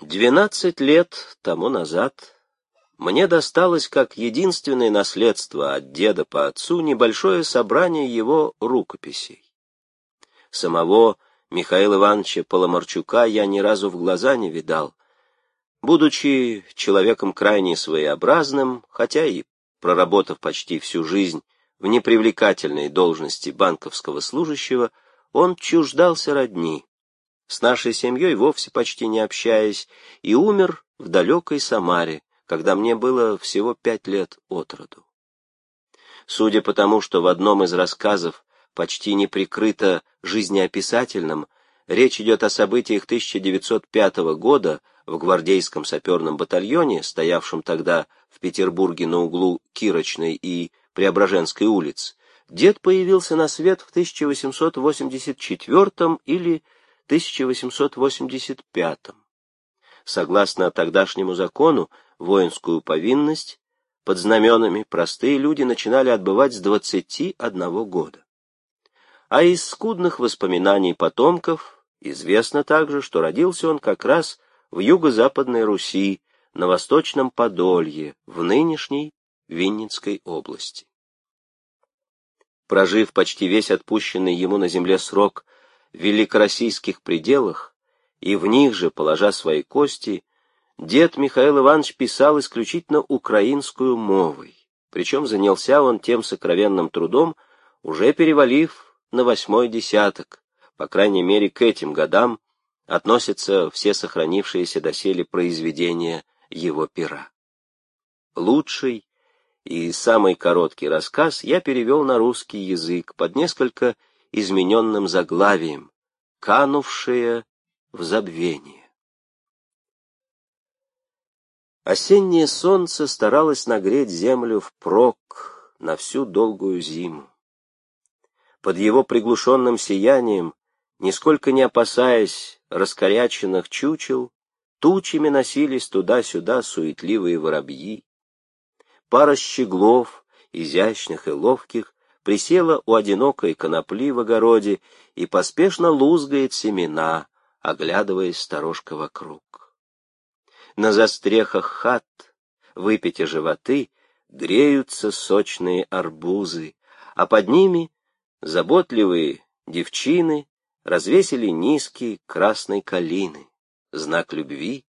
Двенадцать лет тому назад мне досталось как единственное наследство от деда по отцу небольшое собрание его рукописей. Самого Михаила Ивановича Поломарчука я ни разу в глаза не видал. Будучи человеком крайне своеобразным, хотя и проработав почти всю жизнь в непривлекательной должности банковского служащего, он чуждался родни, с нашей семьей вовсе почти не общаясь, и умер в далекой Самаре, когда мне было всего пять лет от роду. Судя по тому, что в одном из рассказов, почти не прикрыто жизнеописательным, речь идет о событиях 1905 года в гвардейском саперном батальоне, стоявшем тогда в Петербурге на углу Кирочной и Преображенской улиц, дед появился на свет в 1884 или 1885. Согласно тогдашнему закону, воинскую повинность под знаменами простые люди начинали отбывать с 21 года. А из скудных воспоминаний потомков известно также, что родился он как раз в юго-западной Руси, на Восточном Подолье, в нынешней Винницкой области. Прожив почти весь отпущенный ему на земле срок великороссийских пределах, и в них же, положа свои кости, Дед Михаил Иванович писал исключительно украинскую мовой, причем занялся он тем сокровенным трудом, уже перевалив на восьмой десяток, по крайней мере к этим годам относятся все сохранившиеся доселе произведения его пера. Лучший и самый короткий рассказ я перевел на русский язык под несколько измененным заглавием «Канувшие в забвение». Осеннее солнце старалось нагреть землю впрок на всю долгую зиму. Под его приглушенным сиянием, нисколько не опасаясь раскоряченных чучел, тучами носились туда-сюда суетливые воробьи. Пара щеглов, изящных и ловких, присела у одинокой конопли в огороде и поспешно лузгает семена, оглядываясь сторожка вокруг. На застрехах хат, выпитя животы, греются сочные арбузы, а под ними заботливые девчины развесили низкие красные калины, знак любви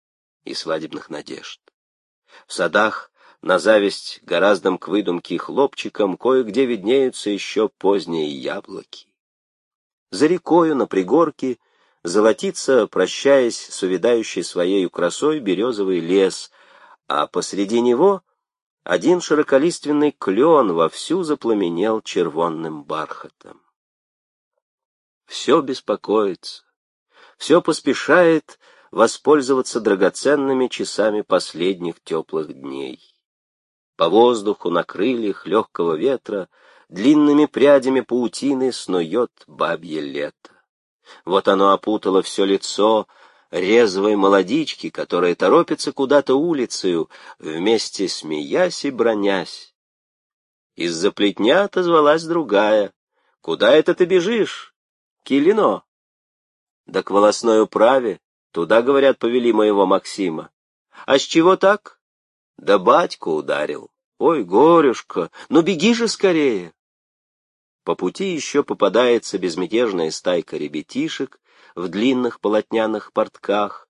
и свадебных надежд. В садах на зависть гораздо к выдумке хлопчикам кое-где виднеются еще поздние яблоки. За рекою на пригорке золотится, прощаясь с увядающей своей красой, березовый лес, а посреди него один широколиственный клен вовсю запламенел червонным бархатом. Все беспокоится, все поспешает воспользоваться драгоценными часами последних теплых дней. По воздуху на крыльях легкого ветра длинными прядями паутины снует бабье лето. Вот оно опутало все лицо резвой молодички, которая торопится куда-то улицею, вместе смеясь и бронясь. Из-за плетня отозвалась другая. «Куда это ты бежишь?» «Килино». «Да к волосной управе. Туда, говорят, повели моего Максима». «А с чего так?» «Да батьку ударил». «Ой, горюшка, ну беги же скорее!» По пути еще попадается безмятежная стайка ребятишек в длинных полотняных портках,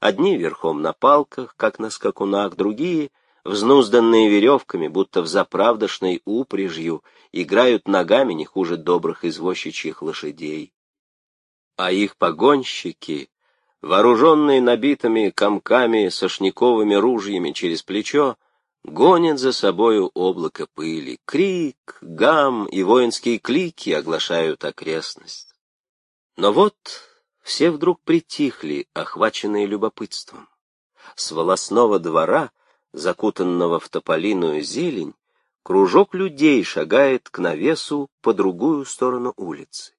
одни верхом на палках, как на скакунах, другие, взнузданные веревками, будто в заправдошной упряжью, играют ногами не хуже добрых извозчичьих лошадей. А их погонщики, вооруженные набитыми комками сошниковыми ружьями через плечо, гонит за собою облако пыли. Крик, гам и воинские клики оглашают окрестность. Но вот все вдруг притихли, охваченные любопытством. С волосного двора, закутанного в тополиную зелень, кружок людей шагает к навесу по другую сторону улицы.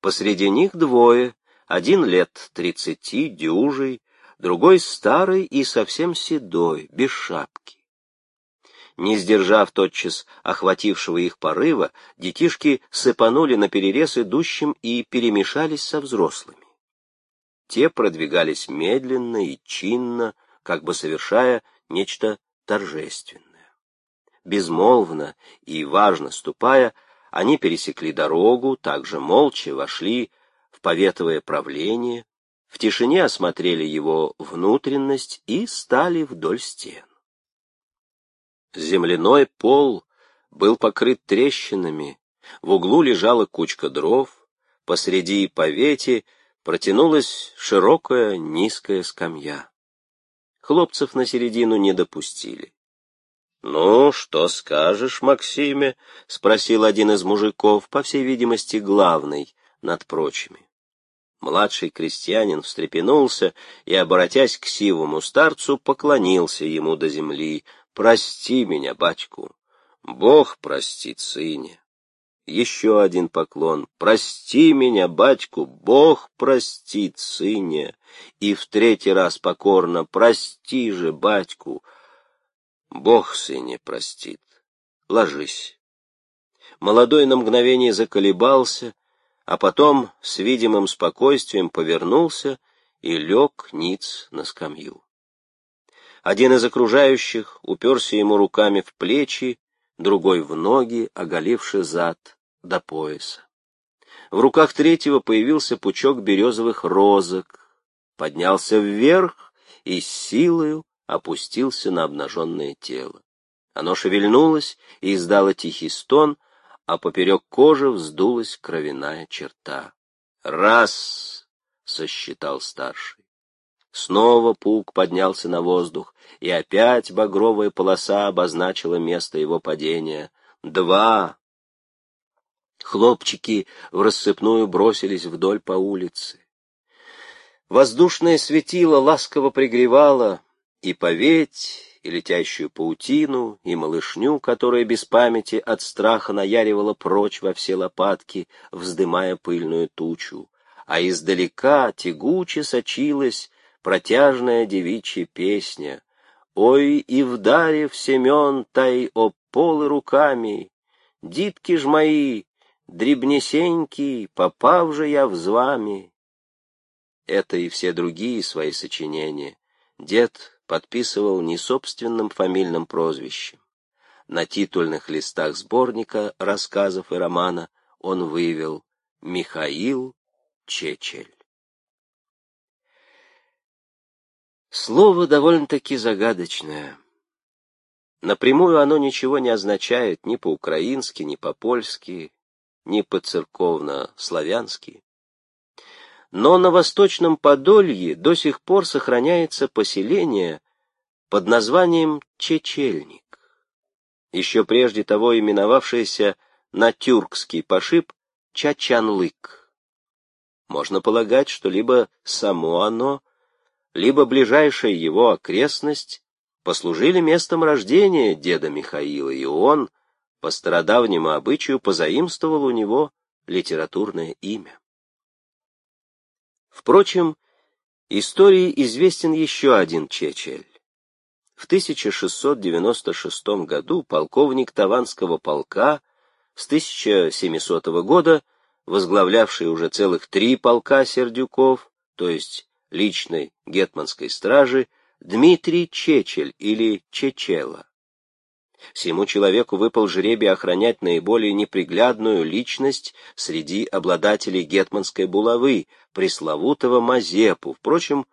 Посреди них двое, один лет тридцати, дюжий, другой старый и совсем седой, без шапки. Не сдержав тотчас охватившего их порыва, детишки сыпанули на перерез идущим и перемешались со взрослыми. те продвигались медленно и чинно, как бы совершая нечто торжественное. Безмолвно и важно ступая, они пересекли дорогу, также молча вошли поветовое правление, в тишине осмотрели его внутренность и стали вдоль стен. Земляной пол был покрыт трещинами, в углу лежала кучка дров, посреди повети протянулась широкая низкая скамья. Хлопцев на середину не допустили. — Ну, что скажешь, Максиме? — спросил один из мужиков, по всей видимости, главный над прочими. Младший крестьянин встрепенулся и, обратясь к сивому старцу, поклонился ему до земли. «Прости меня, батьку! Бог простит сыне!» Еще один поклон. «Прости меня, батьку! Бог простит сыне!» И в третий раз покорно «Прости же, батьку!» «Бог сыне простит! Ложись!» Молодой на мгновение заколебался, а потом с видимым спокойствием повернулся и лег ниц на скамью. Один из окружающих уперся ему руками в плечи, другой в ноги, оголивший зад до пояса. В руках третьего появился пучок березовых розок, поднялся вверх и с силою опустился на обнаженное тело. Оно шевельнулось и издало тихий стон, а поперек кожи вздулась кровяная черта. «Раз!» — сосчитал старший. Снова пук поднялся на воздух, и опять багровая полоса обозначила место его падения. «Два!» Хлопчики в рассыпную бросились вдоль по улице. Воздушное светило ласково пригревало и поветь, и летящую паутину, и малышню, которая без памяти от страха наяривала прочь во все лопатки, вздымая пыльную тучу, а издалека тягуче сочилась протяжная девичья песня. «Ой, и вдарив Семен тай об полы руками, дитки ж мои, дребнесенький, попав же я в звами». Это и все другие свои сочинения дед подписывал не собственным фамильным прозвищем. На титульных листах сборника рассказов и романа он вывел «Михаил Чечель». Слово довольно-таки загадочное. Напрямую оно ничего не означает ни по-украински, ни по-польски, ни по-церковно-славянски. Но на Восточном Подолье до сих пор сохраняется поселение под названием Чечельник, еще прежде того именовавшееся на тюркский пошиб Чачанлык. Можно полагать, что либо само оно, либо ближайшая его окрестность послужили местом рождения деда Михаила, и он, по стародавнему обычаю, позаимствовал у него литературное имя. Впрочем, истории известен еще один Чечель. В 1696 году полковник Таванского полка с 1700 года, возглавлявший уже целых три полка сердюков, то есть личной гетманской стражи, Дмитрий Чечель или Чечела. Всему человеку выпал жребий охранять наиболее неприглядную личность среди обладателей гетманской булавы, пресловутого Мазепу. Впрочем,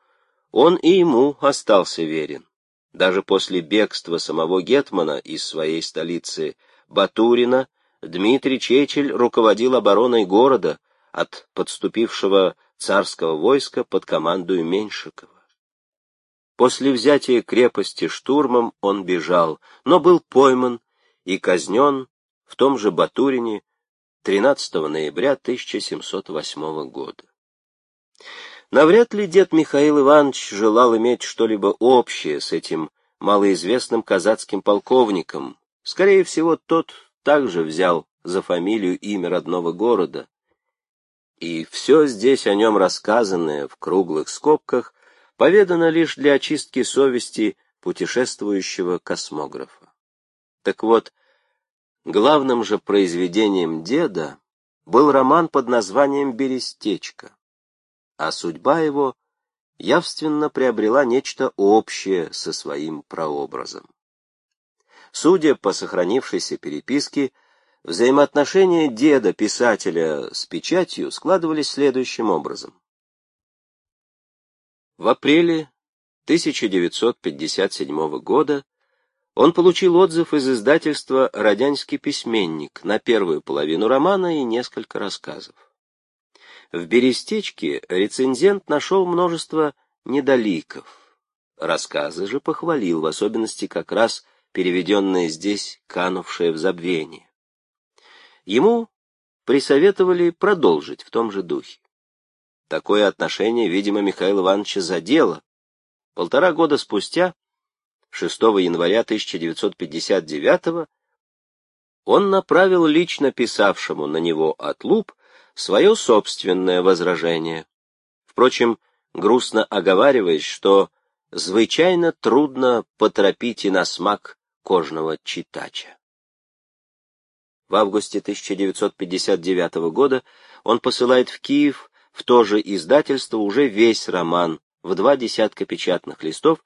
он и ему остался верен. Даже после бегства самого гетмана из своей столицы Батурина Дмитрий Чечель руководил обороной города от подступившего царского войска под командою Меньшикова. После взятия крепости штурмом он бежал, но был пойман и казнен в том же Батурине 13 ноября 1708 года. Навряд ли дед Михаил Иванович желал иметь что-либо общее с этим малоизвестным казацким полковником. Скорее всего, тот также взял за фамилию имя родного города. И все здесь о нем рассказанное в круглых скобках поведано лишь для очистки совести путешествующего космографа. Так вот, главным же произведением деда был роман под названием «Берестечко», а судьба его явственно приобрела нечто общее со своим прообразом. Судя по сохранившейся переписке, взаимоотношения деда-писателя с печатью складывались следующим образом. В апреле 1957 года он получил отзыв из издательства «Родянский письменник» на первую половину романа и несколько рассказов. В «Берестечке» рецензент нашел множество недоликов. Рассказы же похвалил, в особенности как раз переведенные здесь «канувшее в забвение». Ему присоветовали продолжить в том же духе. Такое отношение, видимо, Михаила Ивановича задело. Полтора года спустя 6 января 1959 он направил лично писавшему на него отлуп свое собственное возражение. Впрочем, грустно оговариваясь, что звычайно трудно поторопить и на смак кожного читача. В августе 1959 года он посылает в Киев в то же издательство уже весь роман в два десятка печатных листов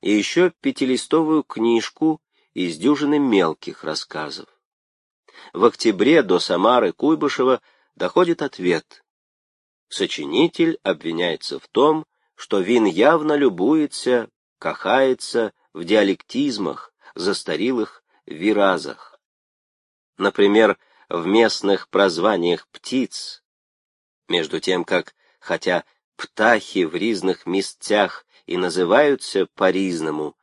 и еще пятилистовую книжку из дюжины мелких рассказов. В октябре до Самары Куйбышева доходит ответ. Сочинитель обвиняется в том, что Вин явно любуется, кахается в диалектизмах, застарелых виразах. Например, в местных прозваниях птиц, между тем как, хотя птахи в різних місцях і називаються по-різному,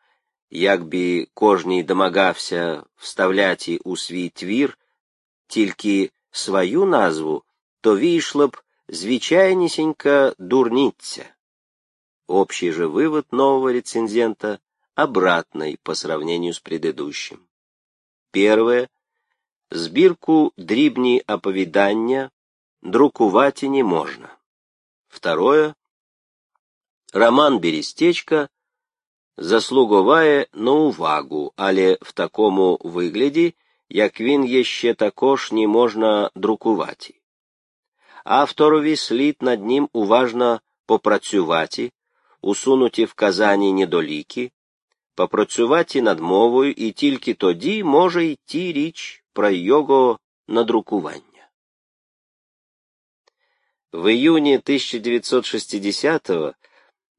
як би кожній домагався вставляти у свій твір тільки свою назву, то вийшло б звичайнісінька дурниця. Общий же вывод нового рецензента обратный по сравнению с предыдущим. Первое. Збірку дрібні оповідання друкувати не можна. Второе. Роман Берестечка заслуговає на увагу, але в такому вигляді, як він є ще також не можна друкувати. Авторові слід над ним уважно попрацювати, усунуті вказані недоліки, попрацювати над мовою і тільки тоді може йти річ про його надрукування. В июне 1960-го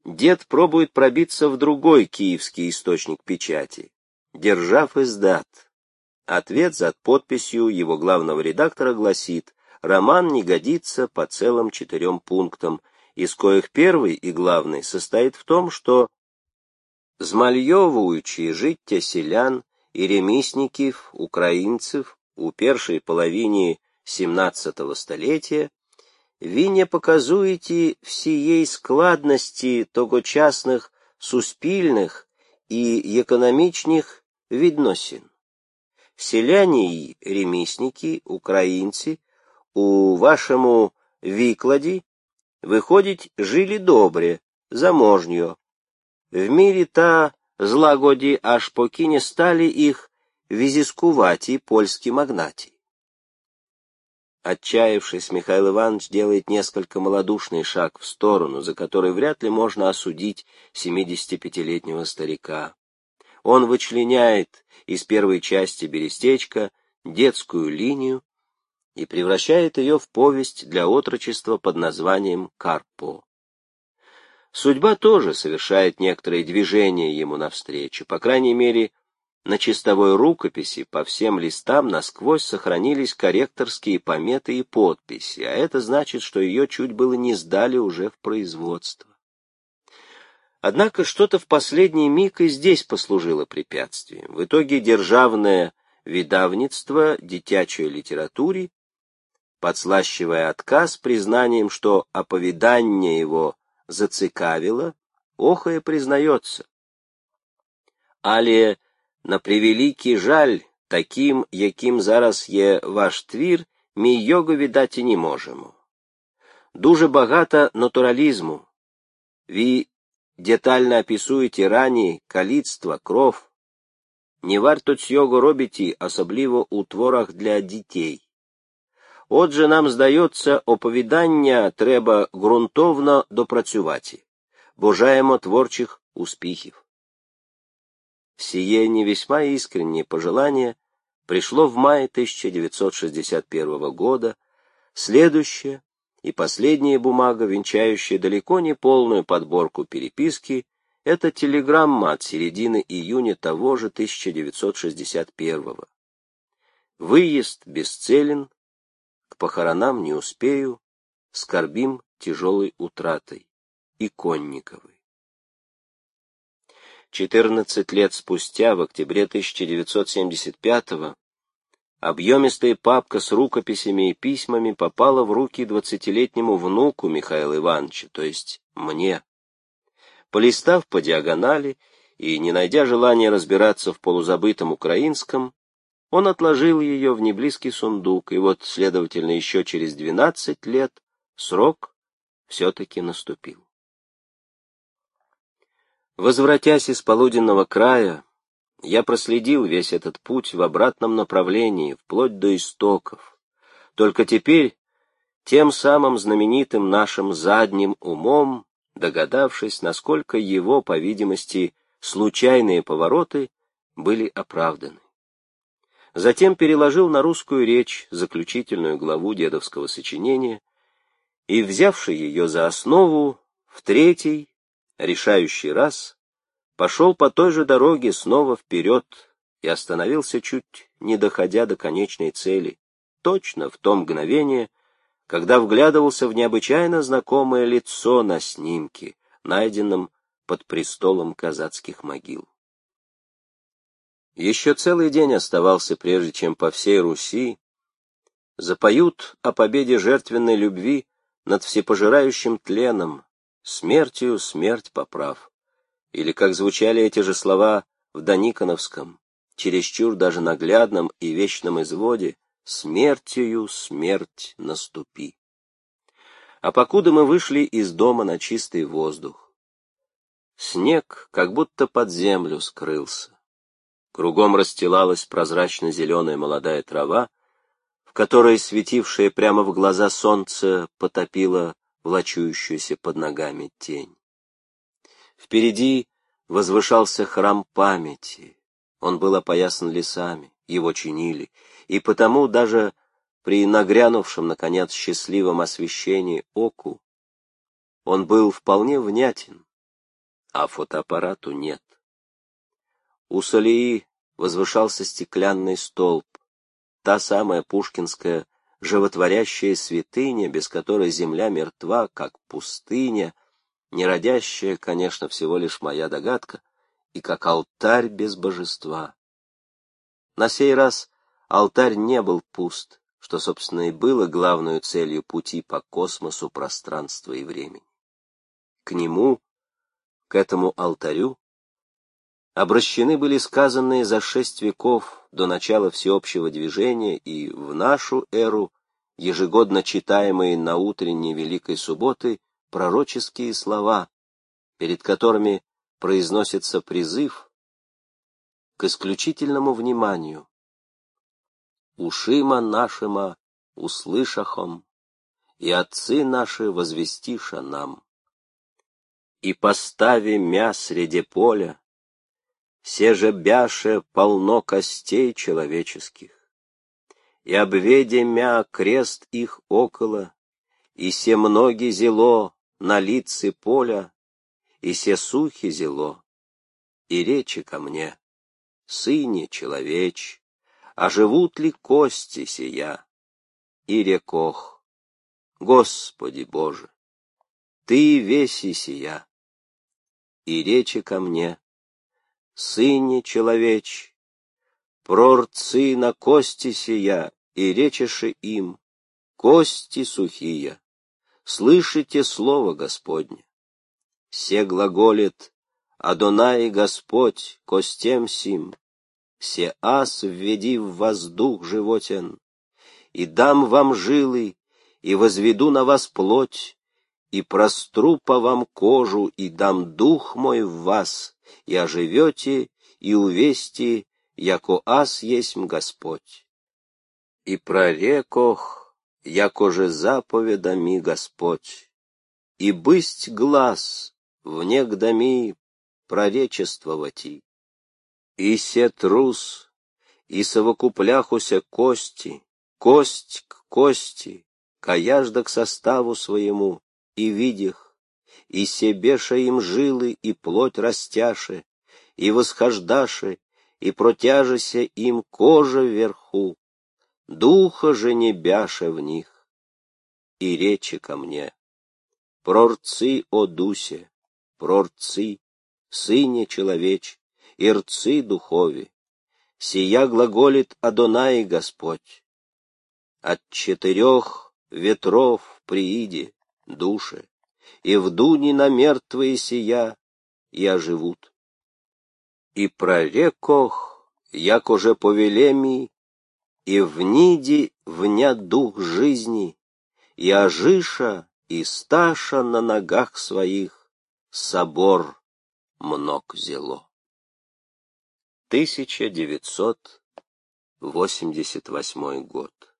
дед пробует пробиться в другой киевский источник печати, держав издат. Ответ за подписью его главного редактора гласит «Роман не годится по целым четырем пунктам, из коих первый и главный состоит в том, что змальовуючи життя селян и ремесников, украинцев у першей половині 17 столетия, ви не показуєте всієї складності тогочасних суспільних і економічних відносин. Селяні й ремісники, українці, у вашому викладі, виходить, жили добре, заможньо. В мірі та злагоді аж поки не стали їх візискуваті польські магнаті. Отчаявшись, Михаил Иванович делает несколько малодушный шаг в сторону, за который вряд ли можно осудить 75-летнего старика. Он вычленяет из первой части «Берестечка» детскую линию и превращает ее в повесть для отрочества под названием «Карпо». Судьба тоже совершает некоторые движения ему навстречу, по крайней мере, на чистовой рукописи по всем листам насквозь сохранились корректорские пометы и подписи, а это значит, что ее чуть было не сдали уже в производство. Однако что-то в последний миг и здесь послужило препятствием. В итоге державное видавництво дитячей литературе, подслащивая отказ признанием, что оповедание его зацикавило, охая признается. Але на превеликий жаль, таким, яким зараз є ваш твір, ми його віддати не можемо. Дуже багато натуралізму. Ви детально описуєте рані, каліцтва, кров. Не варто цього робити, особливо у творах для дітей. Отже, нам здається, оповідання треба ґрунтовно допрацювати. божаемо творчих успехов. Сие не весьма искреннее пожелание пришло в мае 1961 года, следующая и последняя бумага, венчающая далеко не полную подборку переписки, это телеграмма от середины июня того же 1961 -го. Выезд бесцелен, к похоронам не успею, скорбим тяжелой утратой. Иконниковы. 14 лет спустя, в октябре 1975-го, объемистая папка с рукописями и письмами попала в руки двадцатилетнему внуку Михаила Ивановича, то есть мне. Полистав по диагонали и не найдя желания разбираться в полузабытом украинском, он отложил ее в неблизкий сундук, и вот, следовательно, еще через 12 лет срок все-таки наступил. Возвратясь из полуденного края, я проследил весь этот путь в обратном направлении, вплоть до истоков. Только теперь, тем самым знаменитым нашим задним умом, догадавшись, насколько его, по видимости, случайные повороты были оправданы. Затем переложил на русскую речь заключительную главу дедовского сочинения и, взявший ее за основу, в третий, решающий раз, пошел по той же дороге снова вперед и остановился чуть не доходя до конечной цели, точно в то мгновение, когда вглядывался в необычайно знакомое лицо на снимке, найденном под престолом казацких могил. Еще целый день оставался, прежде чем по всей Руси запоют о победе жертвенной любви над всепожирающим тленом, смертью смерть поправ. Или как звучали эти же слова в Даниконовском, чересчур даже наглядном и вечном изводе, смертью смерть наступи. А покуда мы вышли из дома на чистый воздух, снег как будто под землю скрылся. Кругом расстилалась прозрачно-зеленая молодая трава, в которой светившее прямо в глаза солнце потопило влачующуюся под ногами тень. Впереди возвышался храм памяти. Он был опоясан лесами, его чинили, и потому даже при нагрянувшем, наконец, счастливом освещении оку он был вполне внятен, а фотоаппарату нет. У Солии возвышался стеклянный столб, та самая пушкинская животворящая святыня, без которой земля мертва, как пустыня, неродящая, конечно, всего лишь моя догадка, и как алтарь без божества. На сей раз алтарь не был пуст, что, собственно, и было главной целью пути по космосу пространства и времени. К нему, к этому алтарю, обращены были сказанные за шесть веков до начала всеобщего движения и в нашу эру ежегодно читаемые на утренней Великой Субботы пророческие слова, перед которыми произносится призыв к исключительному вниманию, ушима нашима услышахом, и отцы наши возвестиша нам. И постави мя среди поля, все же бяше полно костей человеческих, и обведе мя крест их около, и се многи зело на лице поля, и се сухи зело, и речи ко мне, сыне человеч, а живут ли кости сия? И рекох, Господи Боже, Ты веси сия. И речи ко мне, Сыне человеч, прорцы на кости сия, и речеши им, кости сухие, слышите слово Господне. Се глаголит, Адонай Господь, костем сим, все ас введи в воздух животен, и дам вам жилы, и возведу на вас плоть, и простру по вам кожу, и дам дух мой в вас, и оживете, и увести, яко ас есмь Господь. И прорекох, яко же заповедами Господь, и бысть глаз, вне гдами проречествовати. И се трус, и совокупляхуся кости, кость к кости, каяжда к составу своему, и видях, и себеша им жилы, и плоть растяше, и восхождаше, и протяжеся им кожа вверху, духа же не бяше в них, и речи ко мне. Прорцы, о дусе, прорцы, сыне человеч, и рцы духови, сия глаголит Адонай Господь. От четырех ветров прииди, души, и вдуни на мертвые сия и оживут. И прорекох, як уже повелеми, и в ниде вня дух жизни, и Ажиша, и Сташа на ногах своих собор мног зело. 1988 год